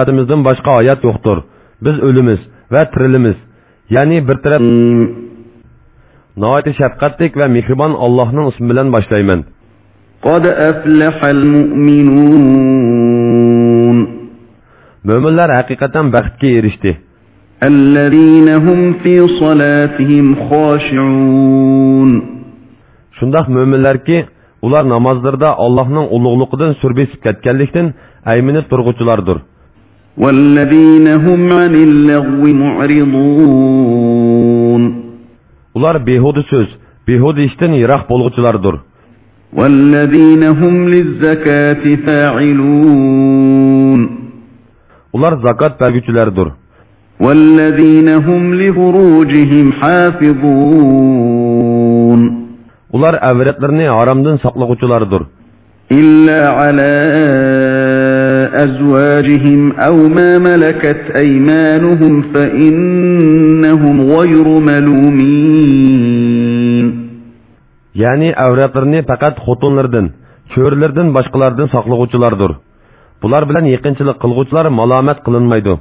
Atimizdan boshqa oyat yo'qdir. Biz ölümüz va tirilimiz. Ya'ni bir taraf hmm. Noati shafqatlik va mehribon Allohning ismi bilan boshlayman. Qad aflahal mu'minun. Mü'minler haqiqatan baxtga erishdi. Allazina hum fi salatihim khashi'un. mü'minler ki, ular namozlarda Allohning uluğluğundan sürbesip ketkenlikten ayminib turg'uvchilardir. والذين هم عن اللغو معرضون Ular behudu söz, behudu işdən yıraq bolğuculardır. والذين هم للزكاة فاعلون Ular zakat vergüçülərdir. والذين هم لفروجهم حافظون Ular əvretlərini haramdan saqlığuculardır. إلا على أزواجهم أو ما ملكت أيمانهم فإنهم غير ملومين Yani əvretlərini faqat xotunlardan, körlərdən başqalardan saqlığuculardır. Bular bilan yaqinchilik qilguvchilar malomat qilinmaydi.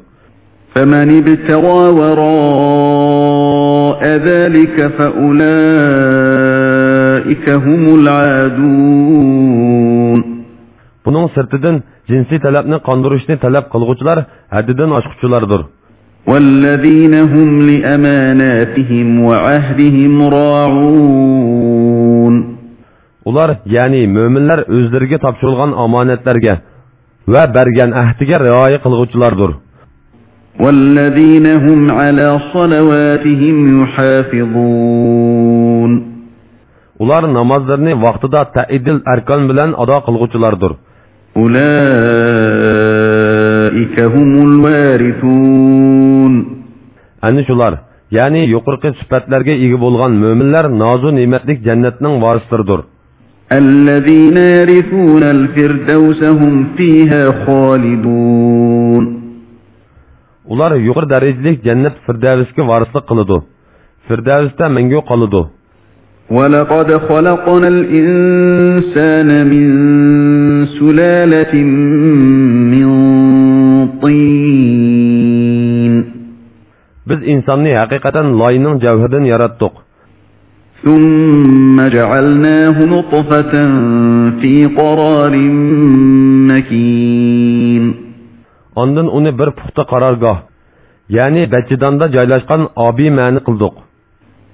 فمن ابتغى وراء ذلك فأولئك هم العادون Buning sirtidan jinsiy talabni qondirishni talab qilguvchilar haddidan oshquchilardir. والذين هم لأماناتهم وعهدهم راعون Ular, ya'ni mo'minlar o'zlariga topshirilgan omonatlarga va bergan ahdiga rioya qilguvchilardir. والذين هم على صلواتهم يحافظون Ular namozlarni vaqtida ta'idil arkan bilan ado qilguvchilardir. أولئك هم الوارثون shular, ya'ni yuqorqi sifatlarga ega bo'lgan mo'minlar nozu ne'matlik jannatning varislaridir. الذين يرثون الفردوس هم فيها خالدون Ular yuqori darajalik jannat Firdavsga varislik qiladi. Firdavsda mangu qoladi. ولقد خلقنا الإنسان من سلالة من طين بِذْ إنساني حقيقة لاينن جَوْهَدٍ يردتوك ثم جعلناه نطفة في قرار مكين عندن اوني بر پخت قرارگاه يعني بچدان دا جايلاشقان آبي مانقلدوك قلدوك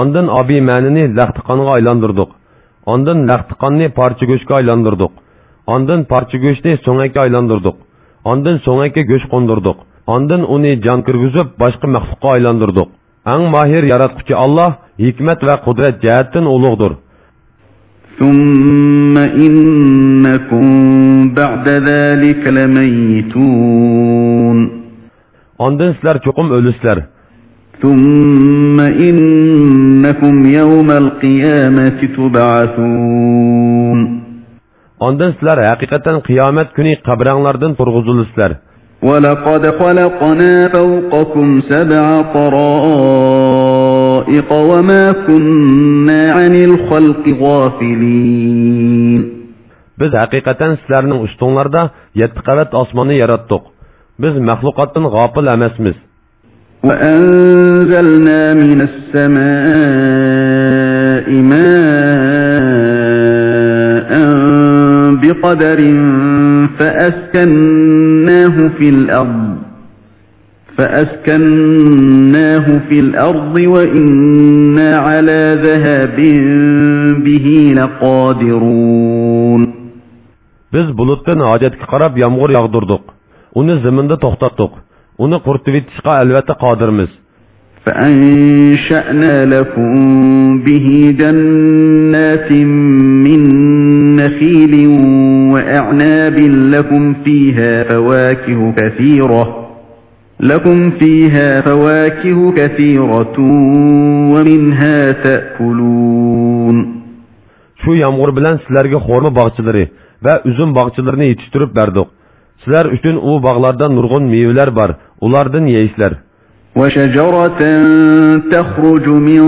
Ondan obi ma'nini laxtiqonga aylantirdik. Ondan laxtiqonni parcha go'shga aylantirdik. Ondan parcha go'shni so'ngakka aylantirdik. Ondan so'ngakka go'sht qo'ndirdik. Ondan uni jon kirgizib boshqa maxluqqa aylantirdik. Ang mahir yaratquchi Alloh hikmat va qudrat jihatdan ulug'dir. ثم إنكم بعد ذلك لميتون Ondan sizlar cho'qim o'lisizlar. ثم إنكم يوم القيامة تبعثون Ondan sizlar haqiqatan qiyomat kuni qabranglardan turg'uzilisizlar. ولقد خلقنا فوقكم سبع طرائق وما كنا عن الخلق غافلين Biz haqiqatan sizlarning ustinglarda 7 qavat osmonni yaratdik. Biz maxluqotdan g'ofil emasmiz. وأنزلنا من السماء ماء بقدر فأسكناه في الأرض فأسكناه في الأرض وإنا على ذهاب به لقادرون Biz bulutdan hojatga qarab yomg'ir yog'dirdik. Uni zaminda to'xtatdik. Uni quritib etishga albatta qodirmiz. فأنشأنا لكم به جنات من نخيل وأعناب لكم فيها فواكه كثيرة لكم فيها فواكه كثيرة ومنها تأكلون Şu yağmur bilan sizlarga xorma bog'chilari va uzum bog'chilarini yetishtirib berdik. Sizlar uchun u bog'larda nurg'un mevalar bor. Ulardan yeysizlar. وشجرة تخرج من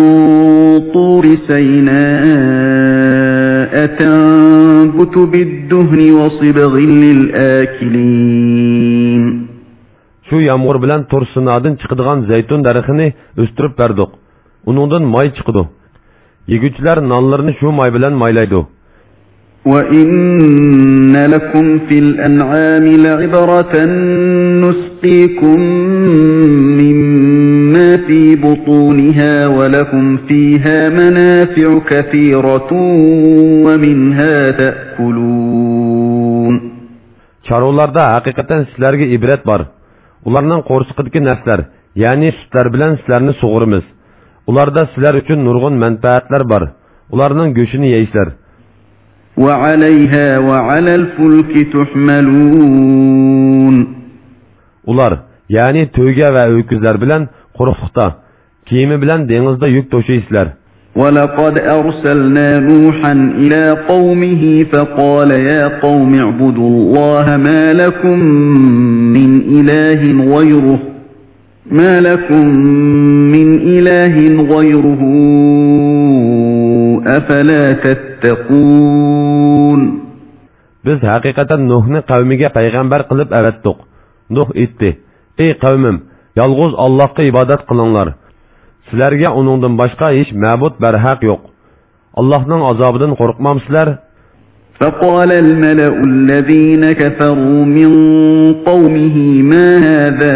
طور سيناء تنبت بالدهن وصبغ للآكلين Şu yağmur bilan Tursinadan chiqadigan zaytun daraxtini o'stirib berdik. Uningdan moy chiqadi. Yeguvchilar nonlarini shu moy bilan maylaydi. وَإِنَّ لَكُمْ فِي الْأَنْعَامِ لَعِبْرَةً نُسْقِيكُم مِّمَّا فِي بُطُونِهَا وَلَكُمْ فِيهَا مَنَافِعُ كَثِيرَةٌ وَمِنْهَا تَأْكُلُونَ Çarılarda haqiqatan sizlarga ibrat bor. Ularning qo'rsiqidagi naslar, ya'ni sutlar bilan sizlarni sug'urimiz. Ularda sizlar uchun nurg'un manfaatlar bor. Ularning go'shini yeysizlar. وَعَلَيْهَا وَعَلَى الْفُلْكِ تُحْمَلُونَ Ular, ya'ni to'yga va o'kizlar bilan quruqliqda, kiyimi bilan dengizda yuk to'shaysizlar. وَلَقَدْ أَرْسَلْنَا نُوحًا إِلَى قَوْمِهِ فَقَالَ يَا قَوْمِ اعْبُدُوا اللَّهَ مَا لَكُمْ مِنْ إِلَٰهٍ غَيْرُهُ مَا لَكُمْ مِنْ إِلَٰهٍ غَيْرُهُ أَفَلَا تَتَّقُونَ Biz haqiqatan Nuhni qavmiga payg'ambar qilib avatdiq. Nuh aytdi: "Ey qavmim, yolg'iz Allohga ibodat qilinglar. Sizlarga uningdan boshqa hech ma'bud barhaq yo'q. Allohning azobidan qo'rqmamsizlar?" فقال الملأ الذين كفروا من قومه ما هذا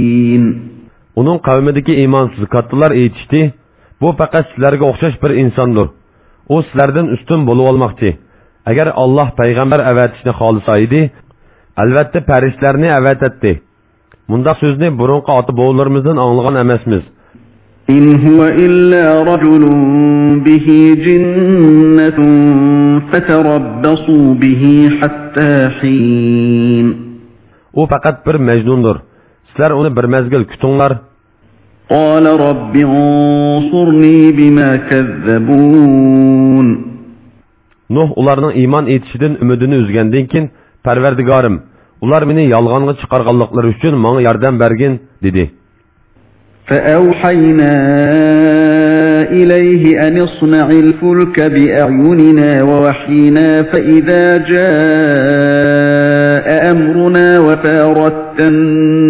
Uning qavmidagi iymonsiz kattalar aytishdi: "Bu faqat sizlarga o'xshash bir insondir. U sizlardan ustun bo'lib olmoqchi. Agar Alloh payg'ambar avatishni xohlasa edi, albatta farishtalarni avatadi." Mundaq so'zni burunqi ota bovlarimizdan anglagan emasmiz. إن هو إلا رجل به جنة فتربصوا به حتى حين U faqat bir majnundir. Sizlar uni bir mezgil kutinglar. قال رب انصرني بما كذبون Nuh ularning iymon etishidan umidini uzgandan keyin Parvardigorim, ular meni yolg'onga chiqarganliklari uchun menga yordam bergin, dedi. فأوحينا إليه أن اصنع الفلك بأعيننا ووحينا فإذا جاء أمرنا وفاردت النور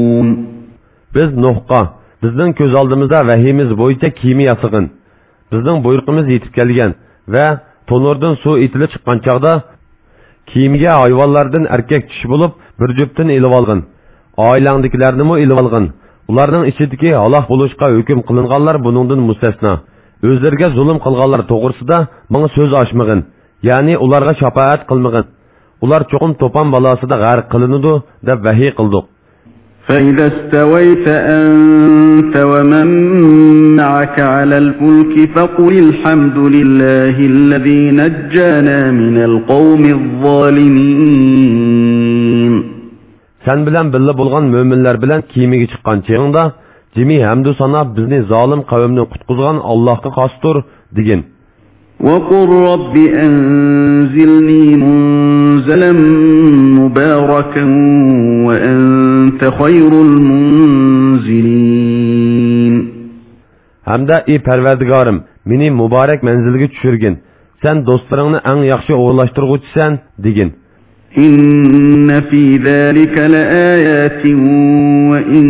Biz Nuhqa, bizning ko'z oldimizda vahiyimiz bo'yicha kiyimi yasig'in. Bizning buyruqimiz yetib kelgan va to'nurdan suv etilib chiqqan chog'da kiyimiga hayvonlardan erkak kishi bo'lib bir juftini ilib olgin. Oilangdagilarni ilib olgin. Ularning ichidagi halok bo'lishga hukm qilinganlar buningdan mustasno. O'zlariga zulm qilganlar to'g'risida menga so'z ochmag'in, ya'ni ularga shafaat qilmag'in. Ular cho'qim to'pon balosida g'arq qilinadi deb vahiy qildik. فإذا استويت أنت ومن معك على الفلك فقل الحمد لله الذي نجانا من القوم الظالمين Sen bilan birga bo'lgan mo'minlar bilan kiyimiga chiqqan cheg'ingda jimi hamdu sana bizni zolim qavmni qutqizgan Allohga xosdir degin. وقل رب أنزلني منزلا مباركا وأنت خير المنزلين Hamda ey Parvardigorim, meni muborak manzilga tushirgin. Sen do'stlaringni eng yaxshi o'g'irlashtirg'uchisan, degin. إن في ذلك لآيات وإن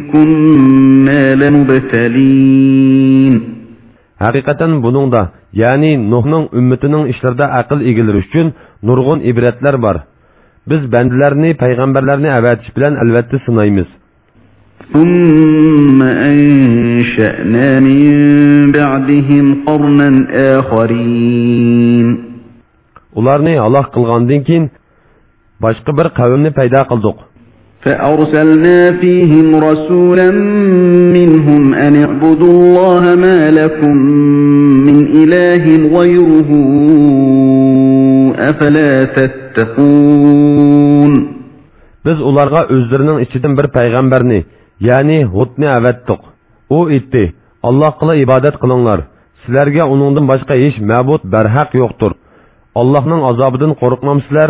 كنا لمبتلين Haqiqatan buningda, ya'ni Nuhning ummatining ishlarida aql egalari uchun nurg'un ibratlar bor. Biz bandalarni, payg'ambarlarni avatish bilan albatta sinaymiz. ثم أنشأنا من بعدهم قرنا آخرين Ularni halok qilgandan keyin boshqa bir qavmni paydo qildik. فأرسلنا فيهم رسولا منهم أن اعبدوا الله ما لكم من إله غيره أفلا تتقون Biz ularga o'zlarining ichidan bir payg'ambarni, ya'ni Hudni avatdiq. U aytdi: "Allohga ibodat qilinglar. Sizlarga uningdan boshqa hech ma'bud barhaq yo'qdir. Allohning azobidan qo'rqmamsizlar?"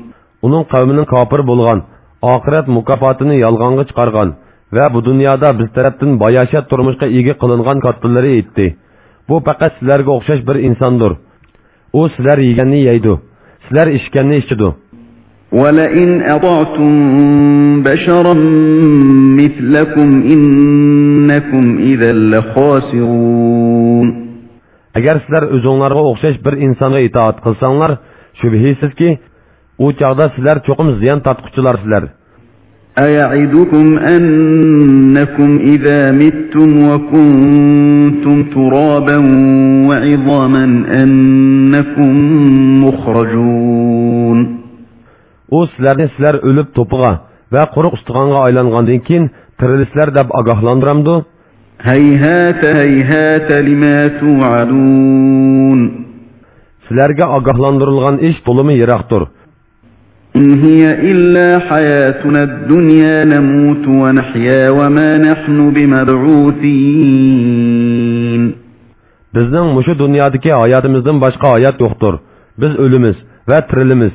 uning qavmining kofir bo'lgan, oxirat mukofotini yolg'onga chiqargan va bu dunyoda biz tarafdan bayashat turmushga ega qilingan kotillari aytdi. Bu faqat sizlarga o'xshash bir insondir. U sizlar yeganni yeydi, sizlar ichganni ichidi. ولئن أطعتم بشرا مثلكم إنكم إذا لخاسرون Agar sizlar o'zinglarga o'xshash bir insonga itoat qilsanglar, shubhisizki, u chaqda sizlar cho'qim ziyon tortquchilarsizlar. أيعدكم أنكم إذا متم وكنتم ترابا وعظاما أنكم مخرجون u sizlarni sizlar o'lib to'piga va quruq ustig'onga aylangandan keyin tirilisizlar deb ogohlantiramdi هيهات هيهات لما توعدون sizlarga ogohlantirilgan ish to'limi yiroqdir إن هي إلا حياتنا الدنيا نموت ونحيا وما نحن بمبعوثين bizning mushu dunyodagi hayotimizdan boshqa hayot yo'qdir biz o'limiz va tirilimiz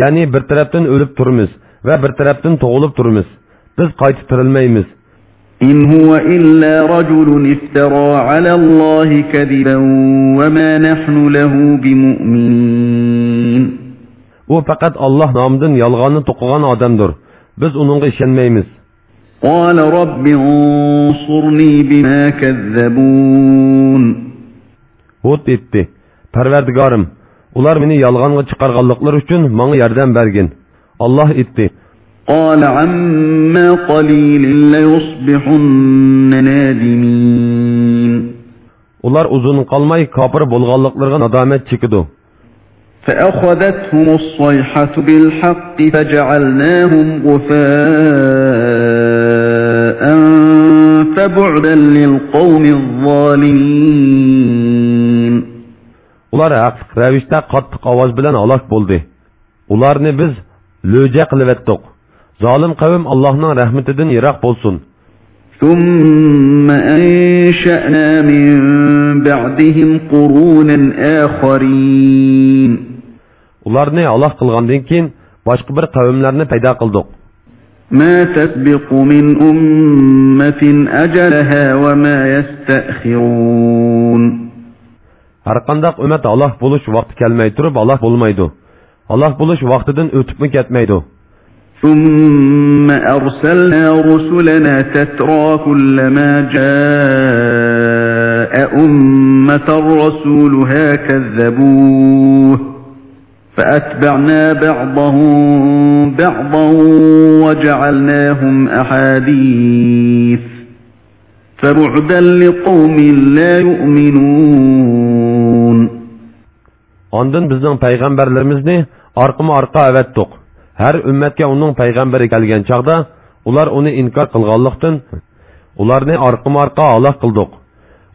ya'ni bir tarafdan o'lib turimiz va bir tarafdan tug'ilib turimiz biz qayta tirilmaymiz إن هو إلا رجل افترى على الله كذبا وما نحن له بمؤمنين u faqat olloh nomidan yolg'onni to'qigan odamdir biz uningga ishonmaymiz قال رب انصرني بما كذبون hud aytdi parvardigorim ular meni yolg'onga chiqarganliklari uchun menga yordam bergin olloh aytdi قال عما قليل ليصبحن نادمين ular uzun qolmay kofir bo'lganliklariga nadomat chekidi فأخذتهم الصيحة بالحق فجعلناهم غثاء فبعدا للقوم الظالمين ular haqliq ravishda qattiq ovoz bilan halok bo'ldi ularni biz lo'ja qilivetdik zolim qavm allohning rahmatidan yiroq bo'lsin ثم أنشأنا من بعدهم قرونا آخرين ularni halok qilgandan keyin boshqa bir qavmlarni paydo qildik ما تسبق من أمة أجلها وما يستأخرون har qandaq ummat halok bo'lish vaqti kelmay turib halok bo'lmaydi halok bo'lish vaqtidan o'tibmi ketmaydi ثم أرسلنا رسلنا تترى كلما جاء أمة رسولها كذبوه فأتبعنا بعضهم بعضا وجعلناهم أحاديث فبعدا لقوم لا يؤمنون Ondan bizning payg'ambarlarimizni orqama-orqa avatdiq. Har ummatga uning payg'ambari kelgan chaqda ular uni inkor qilganlikdan ularni orqama-orqa halok qildik.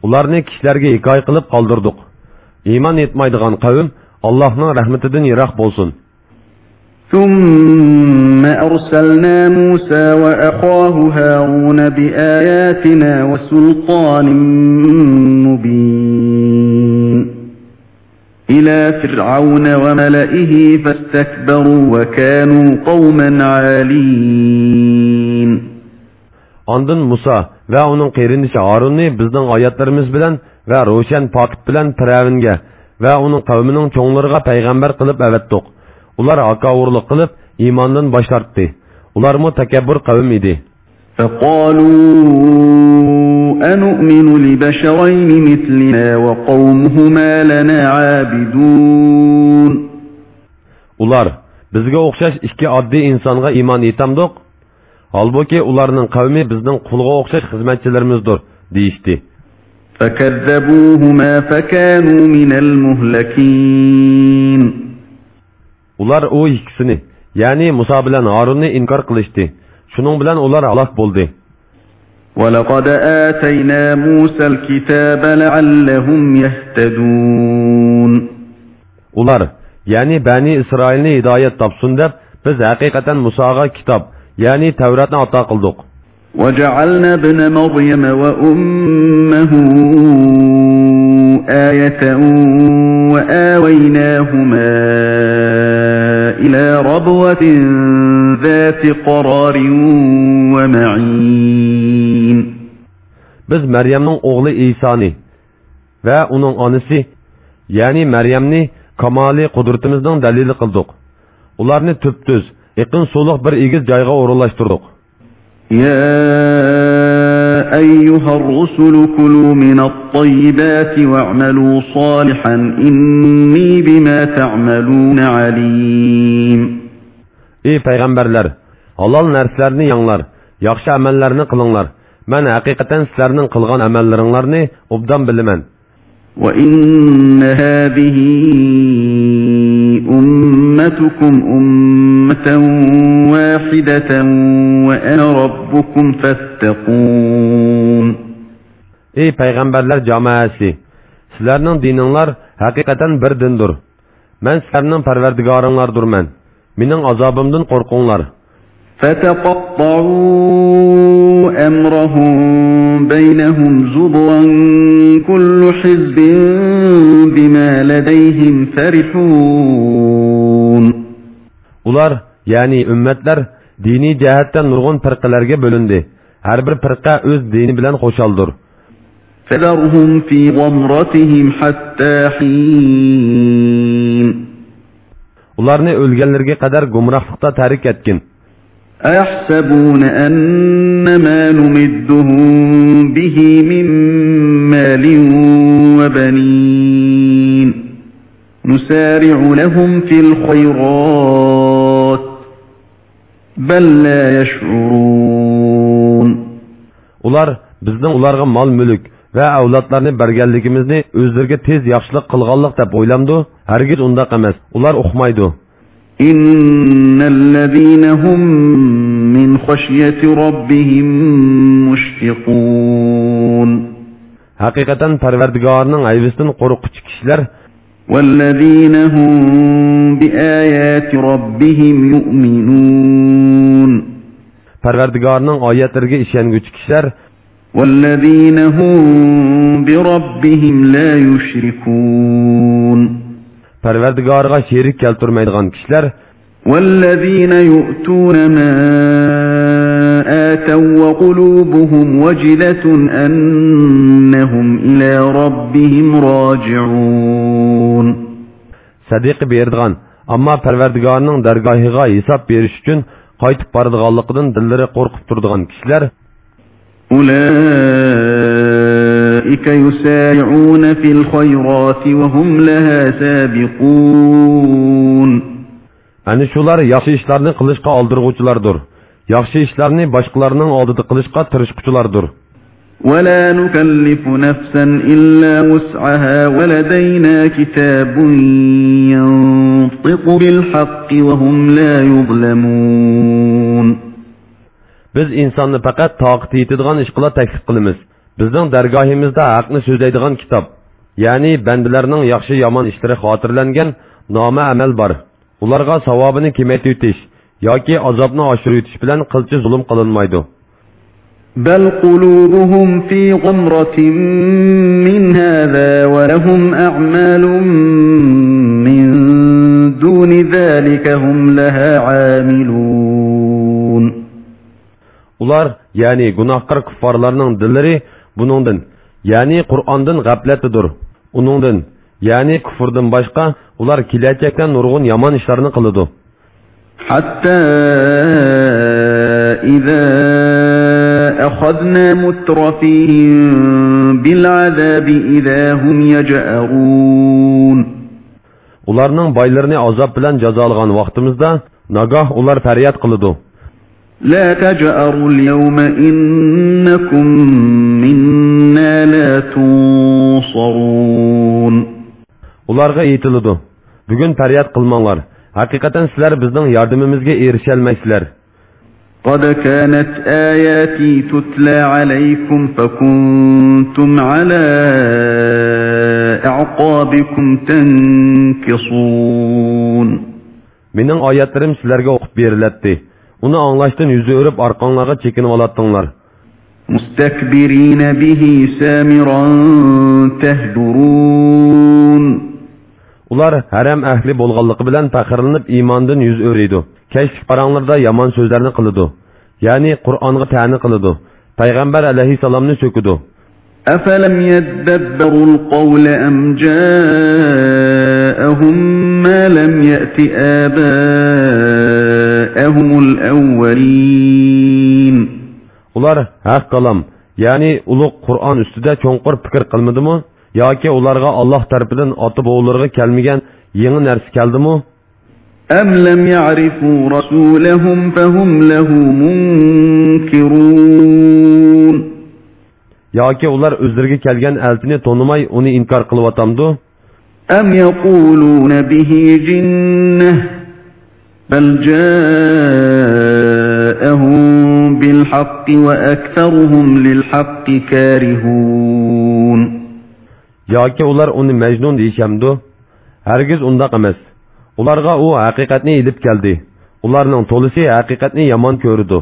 Ularni kishilarga hikoya qilib qoldirdik. Iymon etmaydigan qavm Allohning rahmatidan yiroq bo'lsin. ثم أرسلنا موسى وأخاه هارون بآياتنا وسلطان مبين إلى فرعون وملئه فاستكبروا وكانوا قوما عالين Ondan Musa va uning qerinishi Harunni bizning oyatlarimiz bilan va ro'shan pokit bilan Firavunga va uning qavmining cho'nglariga payg'ambar qilib avatdiq. Ular akavurlik qilib iymondan bosh tortdi. Ularmi takabbur qavm edi. فقالوا أنؤمن لبشرين مثلنا وقومهما لنا عابدون Ular bizga o'xshash ikki oddiy insonga iymon etamdiq. Holbuki ularning qavmi bizning qulga o'xshash xizmatchilarimizdir, deyishdi. فكذبوهما فكانوا من المهلكين Ular u ikkisini, ya'ni Musa bilan Harunni inkor qilishdi. Shuning bilan ular halok bo'ldi. ولقد آتينا موسى الكتاب لعلهم يهتدون Ular, ya'ni Bani Isroilni hidoyat topsin deb biz haqiqatan Musoga kitob, ya'ni Tavratni ato qildik. وجعلنا ابن مريم وأمه آية وآويناهما إلى ربوة ذات قرار ومعين Biz Maryamning o'g'li Isoni va uning onasi, ya'ni Maryamni kamoli qudratimizning dalili qildik. Ularni tüptüz, yaqin suluq bir egiz joyga o'rinlashtirdik. يا أيها الرسل كلوا من الطيبات واعملوا صالحا إني بما تعملون عليم Ey payg'ambarlar, halol narsalarni yanglar, yaxshi amallarni qilinglar. Men haqiqatan sizlarning qilgan amallaringlarni obdan bilaman. وإن هذه أمتكم أمة واحدة وأنا ربكم فاتقون Ey payg'ambarlar jamoasi, sizlarning dininglar haqiqatan bir dindir. Men sizlarning parvardigoringlardirman. Mening azobimdan qo'rqinglar. فتقطعوا أمرهم بينهم زبرا كل حزب بما لديهم فرحون Ular, ya'ni ummatlar diniy jihatdan nurg'un firqalarga bo'lindi. Har bir firqa o'z dini bilan qo'shaldir. فذرهم في غمرتهم حتى حين Ularni o'lganlarga qadar gumrohlikda tarik etgin. أيحسبون أن ما نمدهم به من مال وبنين نسارع لهم في الخيرات بل لا يشعرون Ular bizning ularga mol mulk va avlodlarni berganligimizni o'zlariga tez yaxshilik qilganlik deb o'ylamdi. Hargiz undaq emas. Ular uqmaydi. إن الذين هم من خشية ربهم مشفقون ھەقىقەتەن پەرۋەردىگارىنىڭ ھەيۋىسىدىن قورققۇچى كىشىلەر والذين هم بآيات ربهم يؤمنون پەرۋەردىگارىنىڭ ئايەتلىرىگە ئىشىنىدىغان كىشىلەر والذين هم بربهم لا يشركون پەرۋەردىگارىغا شېرىك كەلتۈرمەيدىغان كىشىلەر والذين يؤتون ما آتوا وقلوبهم وجلة أنهم إلى ربهم راجعون sadiq berdigan, ammo Parvardigorning dargohiga hisob berish uchun qaytib boradiganligidan dillari qo'rqib turadigan kishilar أولئك يسارعون في الخيرات وهم لها سابقون Ani shular yaxshi ishlarni qilishga oldirg'uvchilardir. Yaxshi ishlarni boshqalarning oldida qilishga tirishquchilardir. ولا نكلف نفسا إلا وسعها ولدينا كتاب ينطق بالحق وهم لا يظلمون Biz insonni faqat toqati yetadigan ish qila taklif qilamiz. Bizning dargohimizda haqni so'zlaydigan kitob, ya'ni bandalarning yaxshi yomon ishlari xotirlangan noma amal bor. Ularga savobini kemaytitish yoki azobni oshirib o'tish bilan qilchi zulm qilinmaydi. بل قلوبهم في غمرة من هذا ولهم أعمال من دون ذلك هم لها عاملون Ular, yani günahkar kuffarlarning dillari buningdan, yani Qur'ondan g'aflatidir. Uningdan, yani kufrdan boshqa ular kelajakdan nurg'un yomon ishlarni qiladi. حتى إذا أخذنا مترفيهم بالعذاب إذا هم يجأرون Ularning boylarini azob bilan jazolagan vaqtimizda nagoh ular faryod qiladi. لا تجأروا اليوم إنكم منا لا تنصرون Ularga aytiladi. Bugun faryod qilmanglar. Haqiqatan sizlar bizning yordamimizga erisha olmaysizlar. قد كانت آياتي تتلى عليكم فكنتم على أعقابكم تنكصون Mening oyatlarim sizlarga o'qib beriladi. Uni anglashdan yuzi o'rib orqanglarga chekinib olatdinglar. مستكبرين به سامرا تهجرون Ular haram ahli bo'lganligi bilan faxrlanib iymondan yuz o'raydi. Kashf qaranglarda yomon so'zlarni qiladi. Ya'ni Qur'onga ta'ni qiladi. Payg'ambar alayhisalomni so'kidi. أفلم يدبروا القول أم جاءهم ما لم يأت آباءهم الأولين Ular haq qalam, ya'ni ulug' Qur'on ustida cho'nqur fikr qilmadimi? yoki ularga Alloh tarafidan ota bobolarga kelmagan yangi narsa keldimi? أم لم يعرفوا رسولهم فهم له منكرون yoki ular o'zlariga kelgan elchini tonimay uni inkor qilyaptamdi? أم يقولون به جنة بل جاءهم بالحق وأكثرهم للحق كارهون yoki ular uni majnun deyishamdi? Hargiz undaq emas. Ularga u haqiqatni ilib keldi. Ularning to'lisi haqiqatni yomon ko'rdi.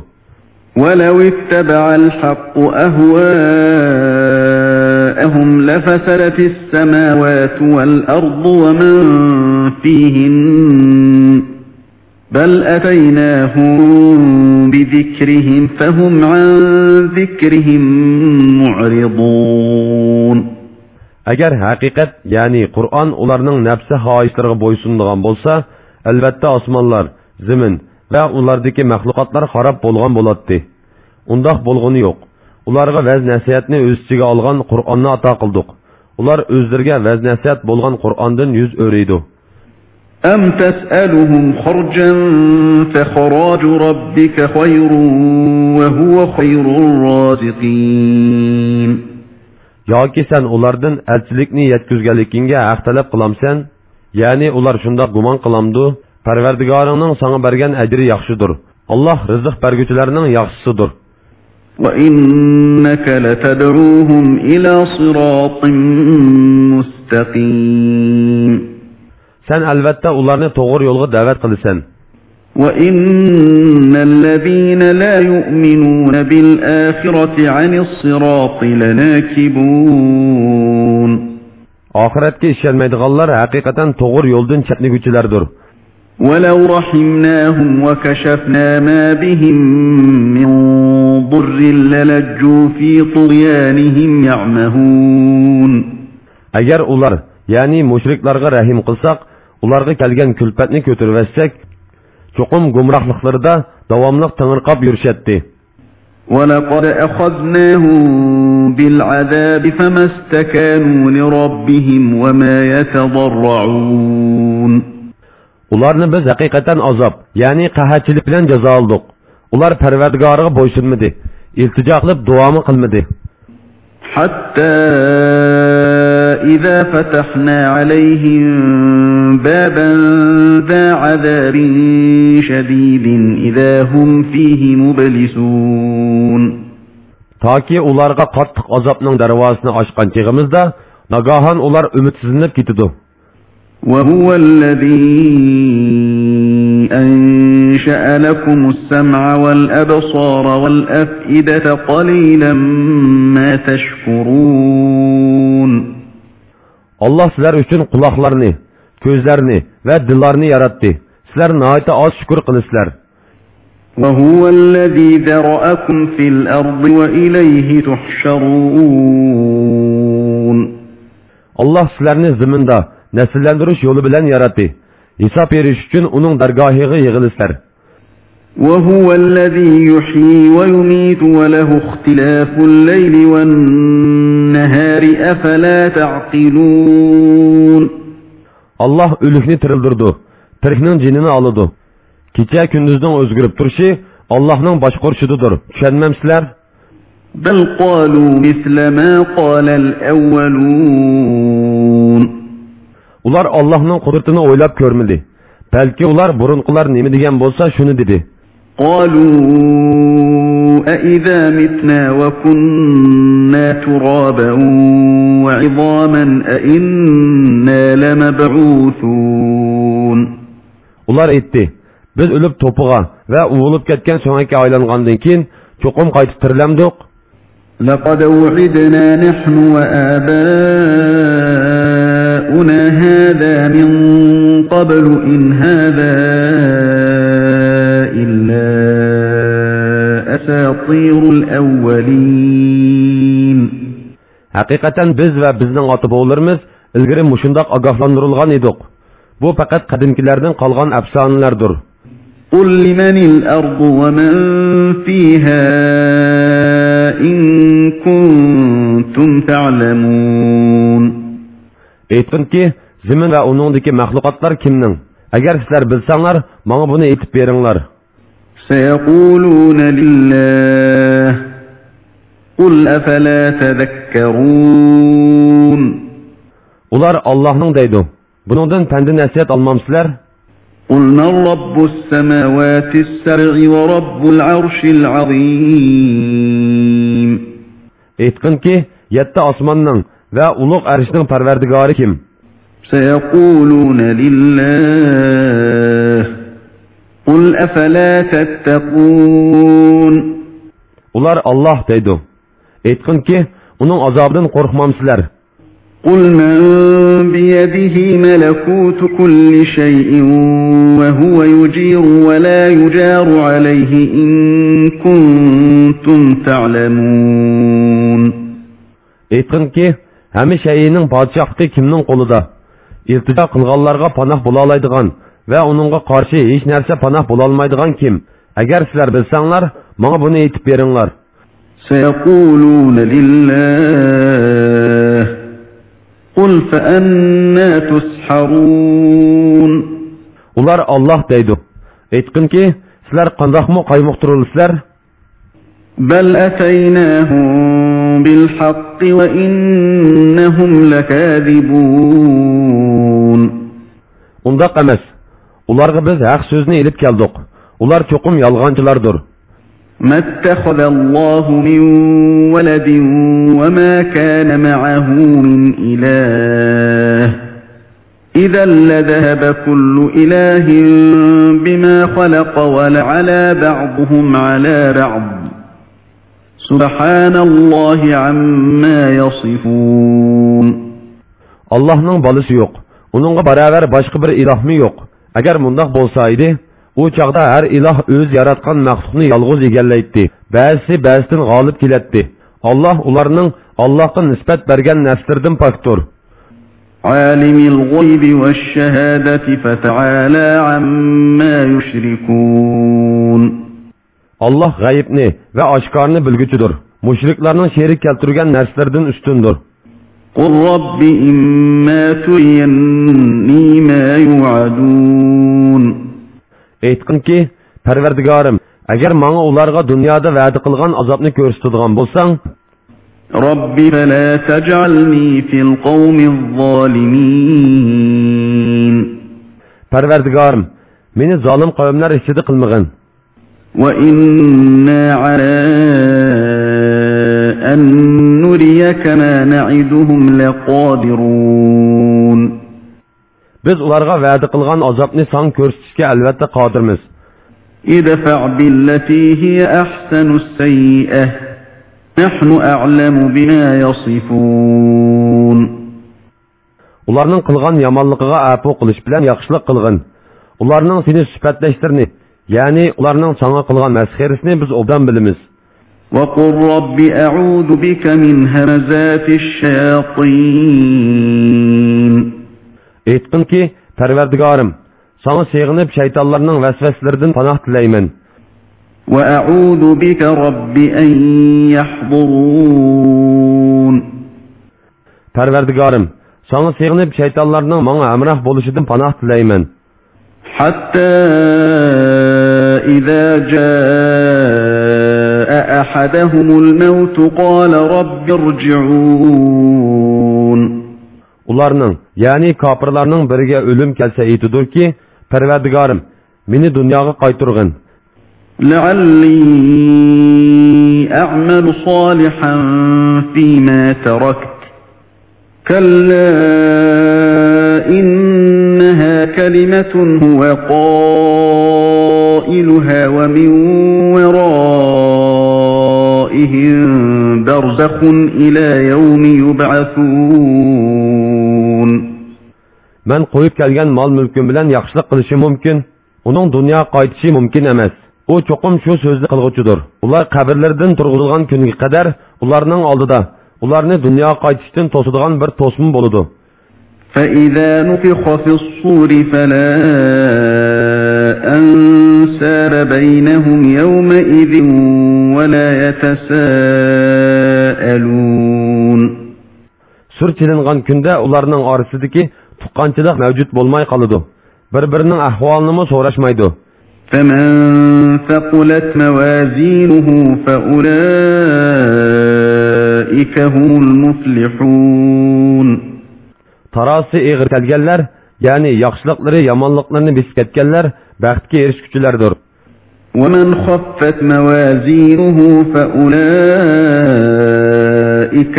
ولو اتبع الحق أهواءهم لفسدت السماوات والأرض ومن فيهن بل أتيناهم بذكرهم فهم عن ذكرهم معرضون Agar haqiqat, ya'ni Qur'on ularning nafsi xohishlariga bo'ysunadigan bo'lsa, albatta osmonlar, zamin va ulardagi maxluqotlar xarob bo'lgan bo'ladi. Undoq bo'lg'uni yo'q. Ularga vaz nasihatni o'z ichiga olgan Qur'onni ato qildik. Ular o'zlariga vaz nasihat bo'lgan Qur'ondan yuz o'raydi. أم تسألهم خرجا فخراج ربك خير وهو خير الرازقين yoki sen ulardan elchilikni yetkazganligingga haq talab qilamsan ya'ni ular shundoq gumon qilamdi parvardigoringning sanga bergan ajri yaxshidir alloh rizq berguvchilarning yaxshisidir وإنك لتدعوهم إلى صراط مستقيم sen albatta ularni to'g'ri yo'lga da'vat qilasan وإن الذين لا يؤمنون بالآخرة عن الصراط لناكبون oxiratga ishonmaydiganlar haqiqatan to'g'ri yo'ldan chetniguvchilardir ولو رحمناهم وكشفنا ما بهم من ضر للجوا في طغيانهم يعمهون اگر اولار یعنی مشرکلارغا رحم قلساق اولارغا келген күлпәтне көтөрөвсек чоқум гумрахлыкларда تنرقب يرشد жүрүшөттү ولقد أخذناهم بالعذاب فما استكانوا لربهم وما يتضرعون ularni biz haqiqatan azob ya'ni qahatchilik bilan jazo oldik ular parvardigoriga bo'ysunmadi iltijo qilib duomi qilmadi حتى إذا فتحنا عليهم بابا ذا عذاب شديد إذا هم فيه مبلسون Taki ularga qattiq azobning darvozasini ochgan chig'imizda nagahan ular umidsizlanib ketidi. وهو الذي أنشأ لكم السمع والأبصار والأفئدة قليلا ما تشكرون الله سلر üçün kulaklarını, gözlerini ve dillerini yarattı. Sizler nihayet az şükür kılıslar. وهو الذي ذرأكم في الأرض وإليه تحشرون الله سلرني زمنده nasllantirish yo'li bilan yaratdi. Hisob berish uchun uning dargohiga yig'ilisizlar. وهو الذي يحيي ويميت وله اختلاف الليل والنهار أفلا تعقلون Allah o'likni tirildirdi, tirikning jinini oladi. Kecha kunduzning o'zgarib turishi Allohning boshqarishidir. Tushunmamsizlar? بل قالوا مثل ما قال الأولون Ular Allohning qudratini o'ylab ko'rmadi. Balki ular burunqilar nima degan bo'lsa, shuni dedi. قالوا أئذا متنا وكنا ترابا وعظاما أئنا لمبعوثون Ular aytdi: Biz o'lib to'piga va uvilib ketgan so'ngakka aylangandan keyin cho'qim qaytib tirilamdik. لقد وعدنا نحن وآباؤنا هذا من قبل إن هذا إلا أساطير الأولين Haqiqatan biz va bizning ota-bobolarimiz ilgari mushundoq ogohlantirilgan edik. Bu faqat qadimkilardan qolgan afsonalardir. قل لمن الأرض ومن فيها إن كنتم تعلمون Aytqinki, zimin va uningdagi mahluqotlar kimning? Agar sizlar bilsanglar, menga buni aytib beringlar. سيقولون لله قل أفلا تذكرون Ular Allohning deydi. Buningdan pandi nasihat olmamsizlar? قل من رب السماوات السبع ورب العرش العظيم Aytqinki, yetti osmonning va ulug' arshning parvardigori kim? سيقولون لله قل أفلا تتقون Ular Alloh deydi. Aytqinki, uning azobidan qo'rqmamsizlar. قل من بيده ملكوت كل شيء وهو يجير ولا يجار عليه إن كنتم تعلمون Aytqinki, hamma shayning podshohligi kimning qo'lida? İltijo qilganlarga panoh bo'la oladigan va uningga qarshi hech narsa panoh bo'la olmaydigan kim? Agar sizlar bilsanglar, menga buni aytib beringlar. سيقولون لله قل فأنا تسحرون Ular Alloh deydi. Aytqinki, sizlar qandoqmi qaymoqtirilsizlar? بل أتيناهم بالحق وإنهم لكاذبون Undaq emas. Ularga biz haq so'zni elib keldik. Ular cho'qim yolg'onchilardir. ما اتخذ الله من ولد وما كان معه من إله إذا لذهب كل إله بما خلق ولعلى بعضهم على بعض سبحان الله عما يصفون Allohning bolasi yo'q. Uningga baravar boshqa bir ilohmi yo'q. Agar mundaq bo'lsa edi, u chaqda har iloh o'z yaratgan maxluqni yolg'iz egallaydi. Ba'zi ba'zidan g'olib keladi. Alloh ularning Allohga nisbat bergan nasrdan pokdir. عالم الغيب والشهادة فتعالى عما يشركون Allah g'ayibni va oshkorni bilguchidir. Mushriklarning sherik keltirgan narsalardan ustundir. Qul robbi imma tuyanni ma yu'adun. Aytqinki, Parvardigorim, agar menga ularga dunyoda va'da qilgan azobni ko'rsatadigan bo'lsang, Robbi la taj'alni fil qawmiz zolimin. Parvardigorim, meni zolim qavmlar ichida qilmag'in. وإنا على أن نريك ما نعدهم لقادرون biz ularga va'da qilgan azobni san ko'rsatishga albatta qodirmiz ادفع بالتي هي أحسن السيئة نحن أعلم بما يصفون ularning qilgan yomonligiga apu qilish bilan yaxshilik qilg'in ularning seni sifatlashtirini ya'ni ularning sanga qilgan masxirisini biz obdan bilamiz وقل رب أعوذ بك من همزات الشياطين aytqinki parvardigorim sana seg'inib shaytonlarning vasvasalaridan panoh tilayman وأعوذ بك رب أن يحضرون parvardigorim sana seg'inib shaytonlarning manga amroh bo'lishidan panoh tilayman حتى إذا جاء أحدهم الموت قال رب ارجعون ularning ya'ni kofirlarning biriga o'lim kelsa aytidurki parvardigorim meni dunyoga qayturg'in لعلي أعمل صالحا فيما تركت كلا إنها كلمة هو قائلها ومن ورائهم برزخ إلى يوم يبعثون man qo'yib kelgan mol mulkim bilan yaxshilik qilishi mumkin uning dunyoga qaytishi mumkin emas u cho'qim shu so'zni qilg'uchidir ular qabrlaridan turg'izilgan kunga qadar ularning oldida ularni dunyoga qaytishdan to'sadigan bir to'smin bo'ladi فإذا نفخ في الصور فلا أنسار بينهم يومئذ ولا يتساءلون. سۇر چېلىنغان كۈندە ئۇلارنىڭ ئارىسىدىكى تۇغقانچىلىق مەۋجۇت بولماي قالىدۇ بىر-بىرىنىڭ ئەھۋالىنىمۇ سورىشالمايدۇ فمن ثقلت موازينه فأولئك هم المفلحون. تارازىسى ئېغىر كەلگەنلەر يەنى ياخشىلىقلىرى يامانلىقلىرىنى بېسىپ كەتكەنلەر بەختكە ئېرىشكۈچىلەردۇر ومن خفت موازينه فأولئك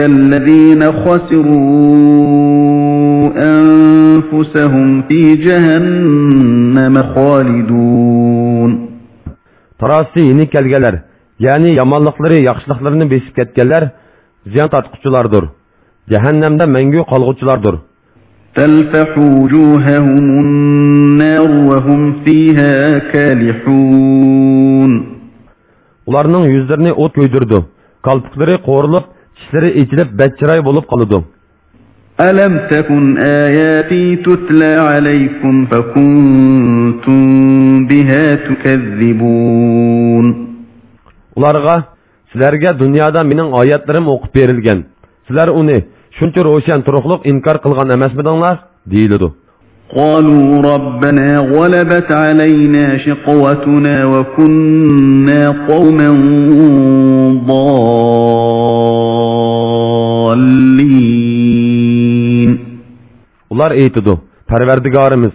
الذين خسروا أنفسهم في جهنم خالدون yeni kelganlar ya'ni yomonliklari yaxshiliklarini besib ketganlar ziyon tortquchilardir jahannamda mangu qolg'uchilardir تلفح وجوههم النار وهم فيها كالحون ularning yuzlarini o't ko'ydirdi qalpiqlari qo'rilib tishlari ichilib badchiroy bo'lib qoladi ألم تكن آياتي تتلى عليكم فكنتم بها تكذبون ularga sizlarga dunyoda mening oyatlarim o'qib berilgan sizlar uni shuncha ro'shan turuqliq inkor qilgan emasmidinglar deyiladi قالوا ربنا غلبت علينا شقوتنا وكنا قوما ضالين ular aytidi parvardigorimiz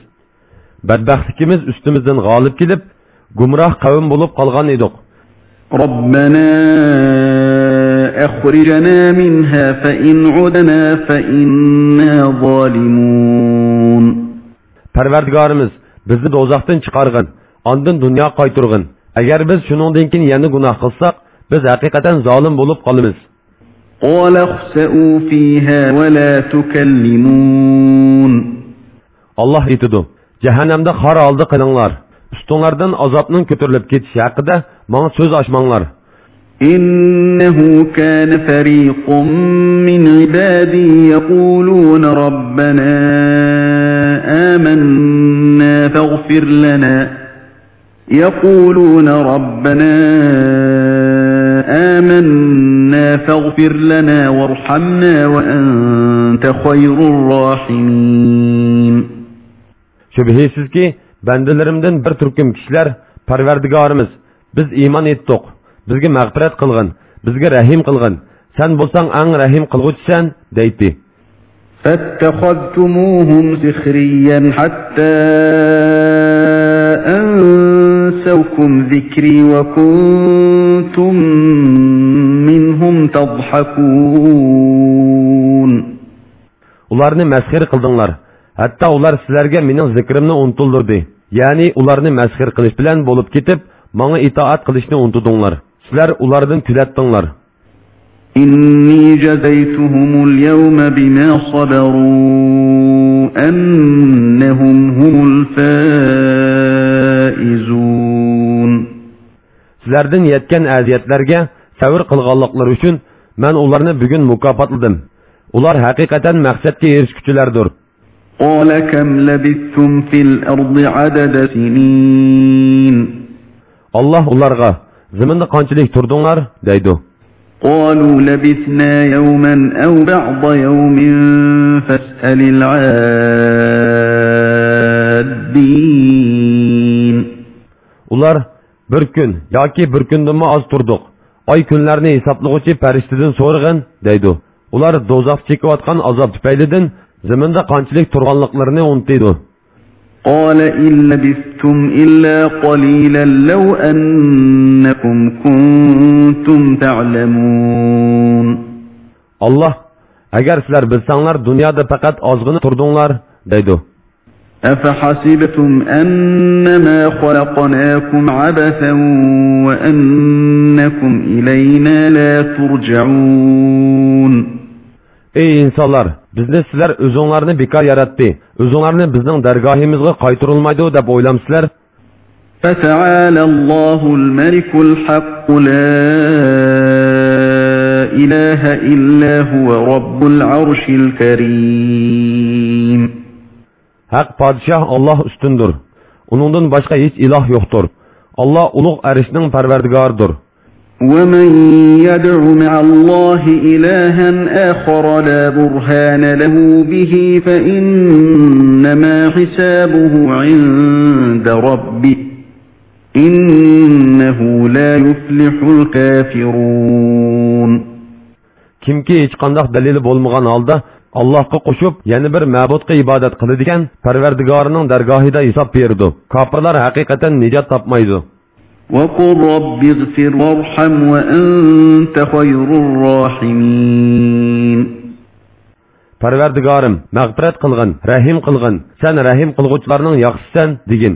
badbaxtligimiz ustimizdan g'olib kelib gumroh qavm bo'lib qolgan edik ربنا أخرجنا منها فإن عدنا فإنا ظالمون parvardigorimiz bizni do'zaxdan chiqarg'in ondin dunyo qayturg'in agar biz shuningdan keyin yana gunoh qilsak biz haqiqatan zolim bo'lib qolamiz قال اخسئوا فيها ولا تكلمون alloh aytidi jahannamda xor oldi qilinglar ustinglardan azobning ko'tarilib ketishi haqida manga so'z ochmanglar إنه كان فريق من عبادي يقولون ربنا آمنا فاغفر لنا. يقولون ربنا آمنا فاغفر لنا وارحمنا وأنت خير الراحمين. Shubhisizki bandalarimdan bir turkum kishilar parvardigorimiz biz etdik bizga mag'firat qilg'in bizga rahim qilg'in Sen bo'lsang ang rahim qilg'uchisan, deydi. فاتخذتموهم سخريا حتى أنسوكم ذكري وكنتم منهم تضحكون Ularni masxir qildinglar. Hatto ular sizlarga mening zikrimni unutildirdi. Ya'ni ularni masxir qilish bilan bo'lib ketib, menga itoat qilishni unutdinglar. Sizlar ulardan kulatdinglar. إني جزيتهم اليوم بما صبروا أنهم هم الفائزون Sizlardan yetgan aziyatlarga sabr qilganliklari uchun men ularni bugun mukofotladim. Ular haqiqatan maqsadga erishguchilardir. قال كم لبثتم في الأرض عدد سنين Allah ularga zaminda qanchalik turdinglar deydi. قالوا لبثنا يوما أو بعض يوم فاسأل العادين Ular bir kun yoki bir kundan oz turdik. Oy kunlarni hisoblag'uchi farishtadan so'rag'in deydi. Ular do'zax chekayotgan azob tufaylidan zaminda qanchalik turganliklarini unutdi. قال إن لبثتم إلا قليلا لو أنكم كنتم تعلمون Allah agar sizlar bilsanglar dunyoda faqat ozg'ini turdinglar deydi. أفحسبتم أنما خلقناكم عبثا وأنكم إلينا لا ترجعون Ey insonlar, bizni sizlar o'zinglarni bekor yaratdi. O'zinglarni bizning dargohimizga qaytarilmaydi deb o'ylamsizlar? فتعالى الله الملك الحق لا إله إلا هو رب العرش الكريم Haq podshoh Alloh ustundir. Uningdan boshqa hech iloh yo'qdir. Alloh ulug' arishning parvardigoridir. ومن يدع مع الله إلها آخر لا برهان له به فإنما حسابه عند ربه إنه لا يفلح الكافرون Kimki hech qanday dalili bo'lmagan holda Allohga qo'shib yana bir ma'budga ibodat qiladigan Parvardigorining dargohida hisob berdi. Kofirlar haqiqatan nijot topmaydi. وقل رب اغفر وارحم وأنت خير الراحمين. پروردگارم مغفرت قلغن رحم قلغن سن رحم قلغوچلارنن یخصسن دیگن